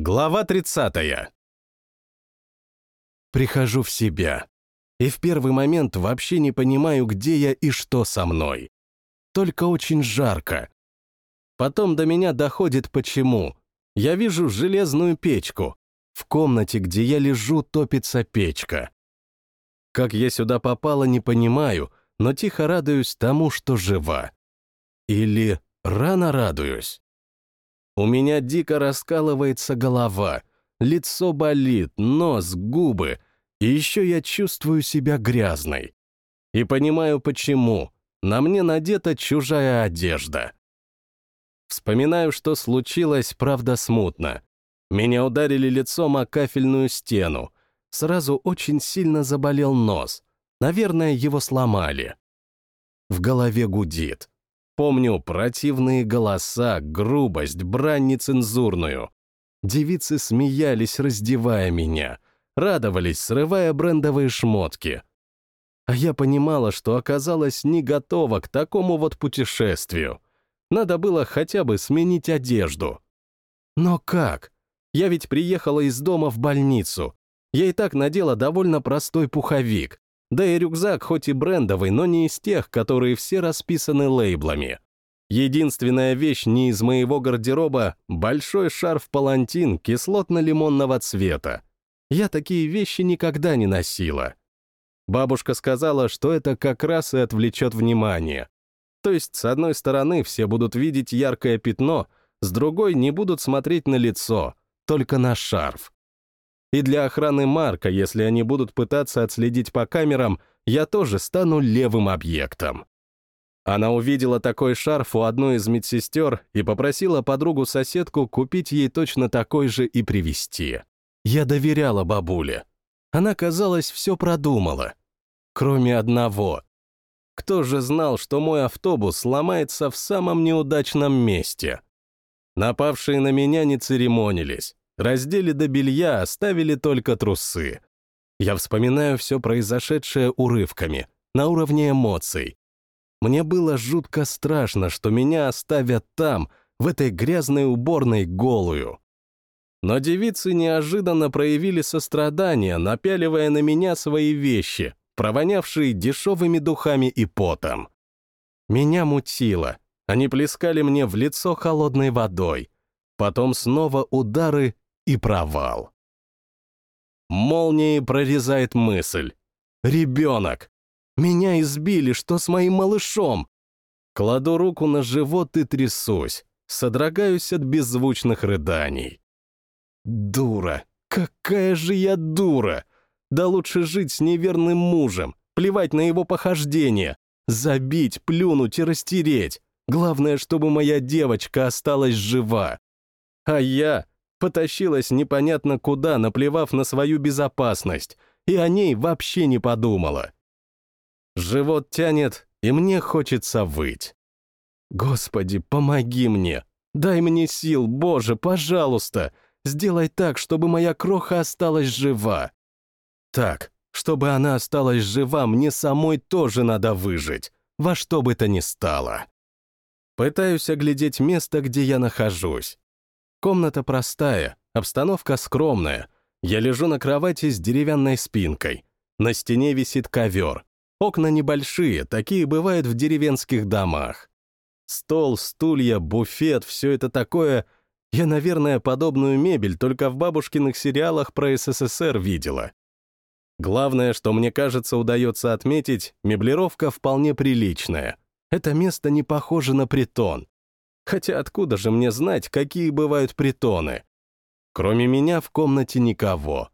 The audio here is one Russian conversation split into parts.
Глава 30. Прихожу в себя. И в первый момент вообще не понимаю, где я и что со мной. Только очень жарко. Потом до меня доходит почему. Я вижу железную печку. В комнате, где я лежу, топится печка. Как я сюда попала, не понимаю, но тихо радуюсь тому, что жива. Или рано радуюсь. У меня дико раскалывается голова, лицо болит, нос, губы, и еще я чувствую себя грязной. И понимаю, почему. На мне надета чужая одежда. Вспоминаю, что случилось, правда, смутно. Меня ударили лицом о кафельную стену. Сразу очень сильно заболел нос. Наверное, его сломали. В голове гудит. Помню противные голоса, грубость, брань нецензурную. Девицы смеялись, раздевая меня, радовались, срывая брендовые шмотки. А я понимала, что оказалась не готова к такому вот путешествию. Надо было хотя бы сменить одежду. Но как? Я ведь приехала из дома в больницу. Я и так надела довольно простой пуховик. Да и рюкзак хоть и брендовый, но не из тех, которые все расписаны лейблами. Единственная вещь не из моего гардероба — большой шарф-палантин кислотно-лимонного цвета. Я такие вещи никогда не носила. Бабушка сказала, что это как раз и отвлечет внимание. То есть, с одной стороны, все будут видеть яркое пятно, с другой не будут смотреть на лицо, только на шарф. И для охраны Марка, если они будут пытаться отследить по камерам, я тоже стану левым объектом. Она увидела такой шарф у одной из медсестер и попросила подругу-соседку купить ей точно такой же и привезти. Я доверяла бабуле. Она, казалось, все продумала. Кроме одного. Кто же знал, что мой автобус сломается в самом неудачном месте? Напавшие на меня не церемонились. Раздели до белья, оставили только трусы. Я вспоминаю все произошедшее урывками, на уровне эмоций. Мне было жутко страшно, что меня оставят там, в этой грязной уборной голую. Но девицы неожиданно проявили сострадание, напяливая на меня свои вещи, провонявшие дешевыми духами и потом. Меня мутило. Они плескали мне в лицо холодной водой. Потом снова удары и провал. Молнией прорезает мысль. Ребенок. Меня избили, что с моим малышом? Кладу руку на живот и трясусь, содрогаюсь от беззвучных рыданий. Дура! Какая же я дура! Да лучше жить с неверным мужем, плевать на его похождения, забить, плюнуть и растереть. Главное, чтобы моя девочка осталась жива. А я потащилась непонятно куда, наплевав на свою безопасность, и о ней вообще не подумала. Живот тянет, и мне хочется выть. Господи, помоги мне, дай мне сил, Боже, пожалуйста, сделай так, чтобы моя кроха осталась жива. Так, чтобы она осталась жива, мне самой тоже надо выжить, во что бы то ни стало. Пытаюсь оглядеть место, где я нахожусь. Комната простая, обстановка скромная. Я лежу на кровати с деревянной спинкой. На стене висит ковер. Окна небольшие, такие бывают в деревенских домах. Стол, стулья, буфет, все это такое... Я, наверное, подобную мебель только в бабушкиных сериалах про СССР видела. Главное, что мне кажется удается отметить, меблировка вполне приличная. Это место не похоже на притон. Хотя откуда же мне знать, какие бывают притоны? Кроме меня в комнате никого.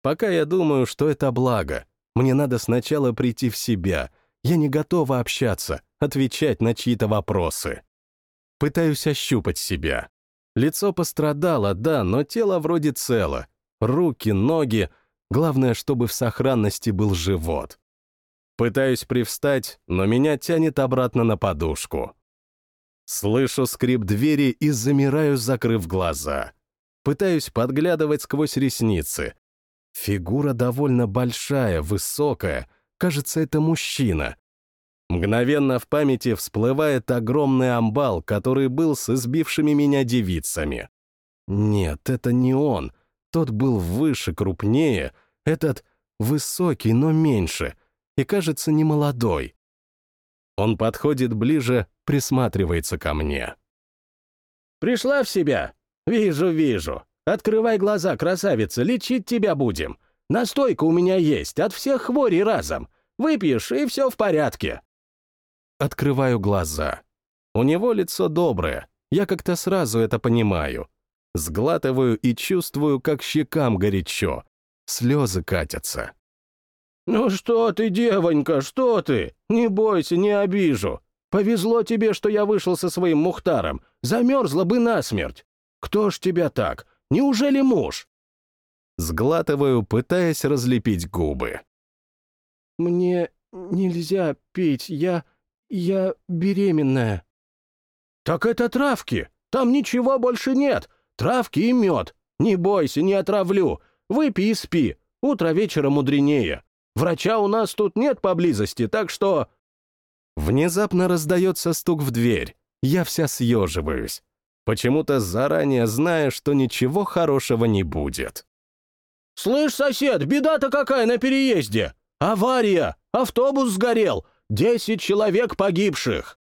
Пока я думаю, что это благо. Мне надо сначала прийти в себя. Я не готова общаться, отвечать на чьи-то вопросы. Пытаюсь ощупать себя. Лицо пострадало, да, но тело вроде цело. Руки, ноги. Главное, чтобы в сохранности был живот. Пытаюсь привстать, но меня тянет обратно на подушку. Слышу скрип двери и замираю, закрыв глаза. Пытаюсь подглядывать сквозь ресницы. Фигура довольно большая, высокая. Кажется, это мужчина. Мгновенно в памяти всплывает огромный амбал, который был с избившими меня девицами. Нет, это не он. Тот был выше, крупнее. Этот высокий, но меньше. И, кажется, не молодой. Он подходит ближе, присматривается ко мне. «Пришла в себя? Вижу, вижу. Открывай глаза, красавица, лечить тебя будем. Настойка у меня есть, от всех хворей разом. Выпьешь, и все в порядке». Открываю глаза. У него лицо доброе, я как-то сразу это понимаю. Сглатываю и чувствую, как щекам горячо. Слезы катятся. «Ну что ты, девонька, что ты? Не бойся, не обижу. Повезло тебе, что я вышел со своим Мухтаром. Замерзла бы насмерть. Кто ж тебя так? Неужели муж?» Сглатываю, пытаясь разлепить губы. «Мне нельзя пить, я... я беременная». «Так это травки. Там ничего больше нет. Травки и мед. Не бойся, не отравлю. Выпей и спи. Утро вечера мудренее. Врача у нас тут нет поблизости, так что...» Внезапно раздается стук в дверь. Я вся съеживаюсь. Почему-то заранее зная, что ничего хорошего не будет. «Слышь, сосед, беда-то какая на переезде! Авария! Автобус сгорел! Десять человек погибших!»